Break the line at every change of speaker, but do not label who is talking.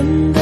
benda